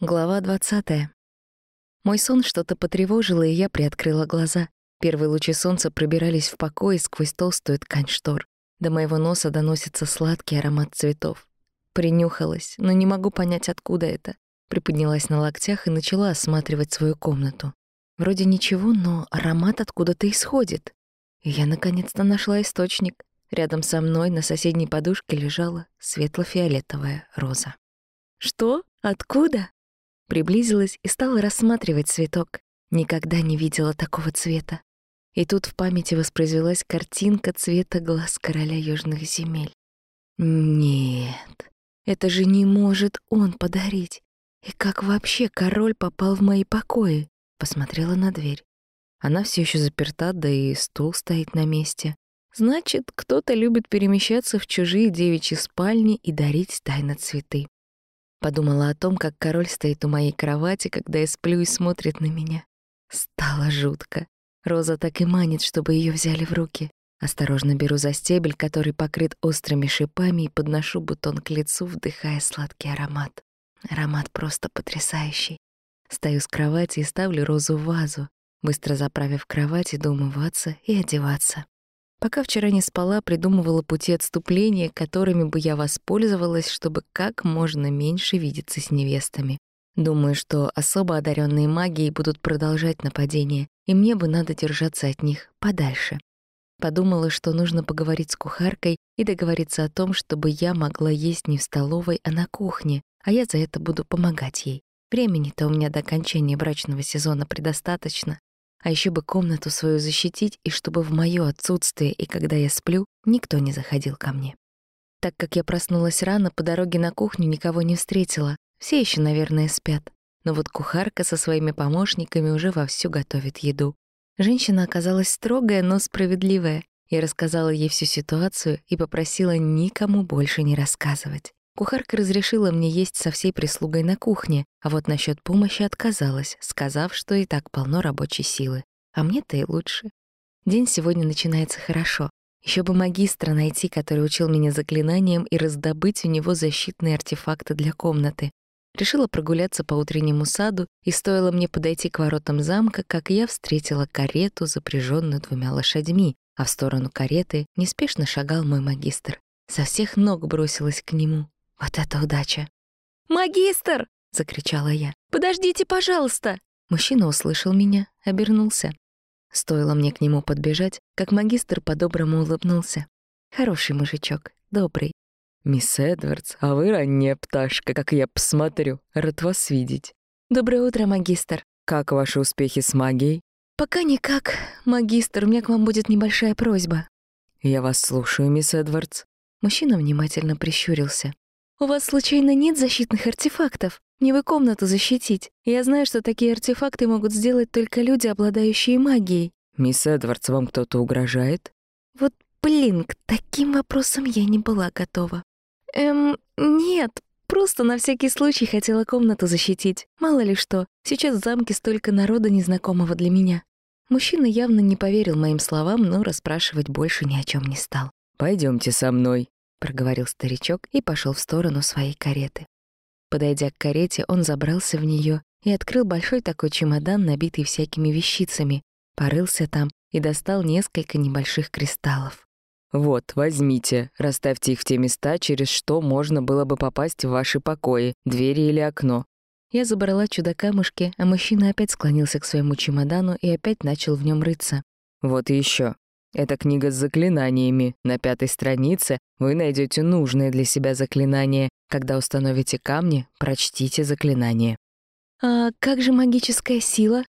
Глава 20. Мой сон что-то потревожило, и я приоткрыла глаза. Первые лучи солнца пробирались в покой сквозь толстую ткань штор. До моего носа доносится сладкий аромат цветов. Принюхалась, но не могу понять, откуда это. Приподнялась на локтях и начала осматривать свою комнату. Вроде ничего, но аромат откуда-то исходит. И я наконец-то нашла источник. Рядом со мной на соседней подушке лежала светло-фиолетовая роза. «Что? Откуда?» Приблизилась и стала рассматривать цветок. Никогда не видела такого цвета. И тут в памяти воспроизвелась картинка цвета глаз короля южных земель. Нет, это же не может он подарить. И как вообще король попал в мои покои? Посмотрела на дверь. Она все еще заперта, да и стул стоит на месте. Значит, кто-то любит перемещаться в чужие девичьи спальни и дарить тайно цветы. Подумала о том, как король стоит у моей кровати, когда я сплю и смотрит на меня. Стало жутко. Роза так и манит, чтобы ее взяли в руки. Осторожно беру за стебель, который покрыт острыми шипами, и подношу бутон к лицу, вдыхая сладкий аромат. Аромат просто потрясающий. Стою с кровати и ставлю розу в вазу, быстро заправив кровать, иду умываться и одеваться. Пока вчера не спала, придумывала пути отступления, которыми бы я воспользовалась, чтобы как можно меньше видеться с невестами. Думаю, что особо одаренные магией будут продолжать нападение, и мне бы надо держаться от них подальше. Подумала, что нужно поговорить с кухаркой и договориться о том, чтобы я могла есть не в столовой, а на кухне, а я за это буду помогать ей. Времени-то у меня до окончания брачного сезона предостаточно, а еще бы комнату свою защитить, и чтобы в моё отсутствие и когда я сплю, никто не заходил ко мне. Так как я проснулась рано, по дороге на кухню никого не встретила. Все еще, наверное, спят. Но вот кухарка со своими помощниками уже вовсю готовит еду. Женщина оказалась строгая, но справедливая. Я рассказала ей всю ситуацию и попросила никому больше не рассказывать. Кухарка разрешила мне есть со всей прислугой на кухне, а вот насчет помощи отказалась, сказав, что и так полно рабочей силы. А мне-то и лучше. День сегодня начинается хорошо. Еще бы магистра найти, который учил меня заклинаниям, и раздобыть у него защитные артефакты для комнаты. Решила прогуляться по утреннему саду, и стоило мне подойти к воротам замка, как я встретила карету, запряженную двумя лошадьми, а в сторону кареты неспешно шагал мой магистр. Со всех ног бросилась к нему. Вот это удача. «Магистр!» — закричала я. «Подождите, пожалуйста!» Мужчина услышал меня, обернулся. Стоило мне к нему подбежать, как магистр по-доброму улыбнулся. Хороший мужичок, добрый. «Мисс Эдвардс, а вы ранняя пташка, как я посмотрю. Рад вас видеть». «Доброе утро, магистр». «Как ваши успехи с магией?» «Пока никак. Магистр, у меня к вам будет небольшая просьба». «Я вас слушаю, мисс Эдвардс». Мужчина внимательно прищурился. «У вас случайно нет защитных артефактов? Не вы комнату защитить. Я знаю, что такие артефакты могут сделать только люди, обладающие магией». «Мисс Эдвардс, вам кто-то угрожает?» «Вот, блин, к таким вопросам я не была готова». «Эм, нет, просто на всякий случай хотела комнату защитить. Мало ли что, сейчас в замке столько народа незнакомого для меня». Мужчина явно не поверил моим словам, но расспрашивать больше ни о чем не стал. Пойдемте со мной», — проговорил старичок и пошел в сторону своей кареты. Подойдя к карете, он забрался в нее и открыл большой такой чемодан, набитый всякими вещицами, порылся там и достал несколько небольших кристаллов. «Вот, возьмите, расставьте их в те места, через что можно было бы попасть в ваши покои, двери или окно». Я забрала чудо-камушки, а мужчина опять склонился к своему чемодану и опять начал в нем рыться. «Вот и еще. Это книга с заклинаниями. На пятой странице вы найдете нужные для себя заклинания. Когда установите камни, прочтите заклинание. «А как же магическая сила?»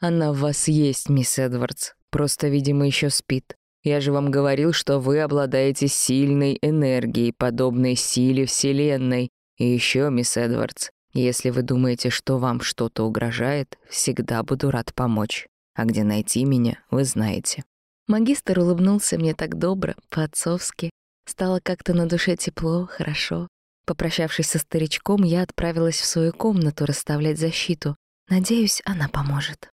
«Она в вас есть, мисс Эдвардс. Просто, видимо, еще спит. Я же вам говорил, что вы обладаете сильной энергией, подобной силе Вселенной. И еще, мисс Эдвардс, если вы думаете, что вам что-то угрожает, всегда буду рад помочь. А где найти меня, вы знаете». Магистр улыбнулся мне так добро, по-отцовски. Стало как-то на душе тепло, хорошо. Попрощавшись со старичком, я отправилась в свою комнату расставлять защиту. Надеюсь, она поможет.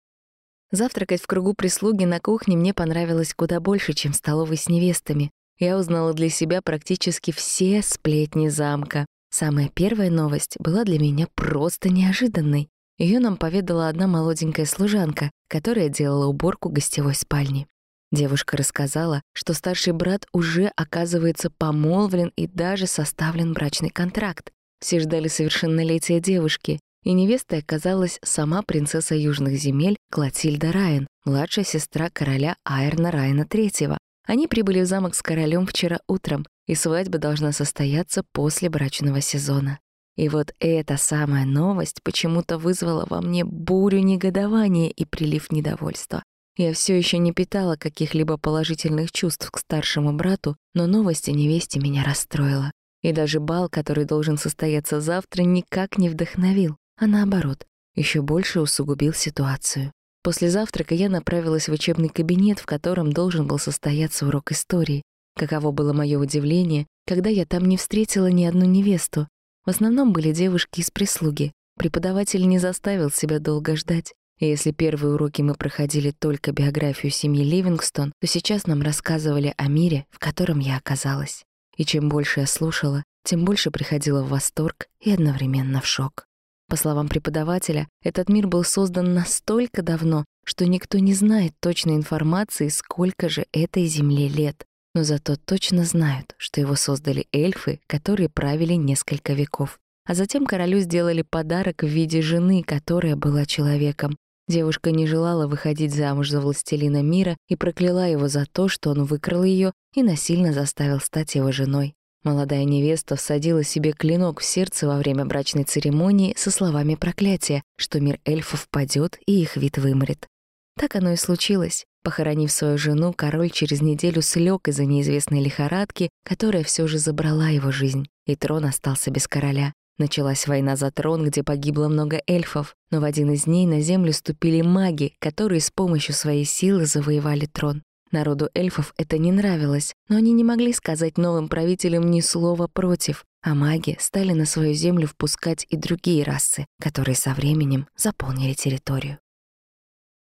Завтракать в кругу прислуги на кухне мне понравилось куда больше, чем в столовой с невестами. Я узнала для себя практически все сплетни замка. Самая первая новость была для меня просто неожиданной. Ее нам поведала одна молоденькая служанка, которая делала уборку гостевой спальни. Девушка рассказала, что старший брат уже, оказывается, помолвлен и даже составлен брачный контракт. Все ждали совершеннолетия девушки, и невестой оказалась сама принцесса Южных земель Клотильда Райан, младшая сестра короля Айрна Райана III. Они прибыли в замок с королем вчера утром, и свадьба должна состояться после брачного сезона. И вот эта самая новость почему-то вызвала во мне бурю негодования и прилив недовольства. Я все еще не питала каких-либо положительных чувств к старшему брату, но новость о невесте меня расстроила. И даже бал, который должен состояться завтра, никак не вдохновил, а наоборот, еще больше усугубил ситуацию. После завтрака я направилась в учебный кабинет, в котором должен был состояться урок истории. Каково было мое удивление, когда я там не встретила ни одну невесту. В основном были девушки из прислуги. Преподаватель не заставил себя долго ждать. И если первые уроки мы проходили только биографию семьи Ливингстон, то сейчас нам рассказывали о мире, в котором я оказалась. И чем больше я слушала, тем больше приходила в восторг и одновременно в шок. По словам преподавателя, этот мир был создан настолько давно, что никто не знает точной информации, сколько же этой Земле лет. Но зато точно знают, что его создали эльфы, которые правили несколько веков. А затем королю сделали подарок в виде жены, которая была человеком, Девушка не желала выходить замуж за властелина мира и прокляла его за то, что он выкрал ее и насильно заставил стать его женой. Молодая невеста всадила себе клинок в сердце во время брачной церемонии со словами проклятия, что мир эльфов падет и их вид вымрет. Так оно и случилось. Похоронив свою жену, король через неделю слег из-за неизвестной лихорадки, которая все же забрала его жизнь, и трон остался без короля. Началась война за трон, где погибло много эльфов, но в один из дней на землю ступили маги, которые с помощью своей силы завоевали трон. Народу эльфов это не нравилось, но они не могли сказать новым правителям ни слова против, а маги стали на свою землю впускать и другие расы, которые со временем заполнили территорию.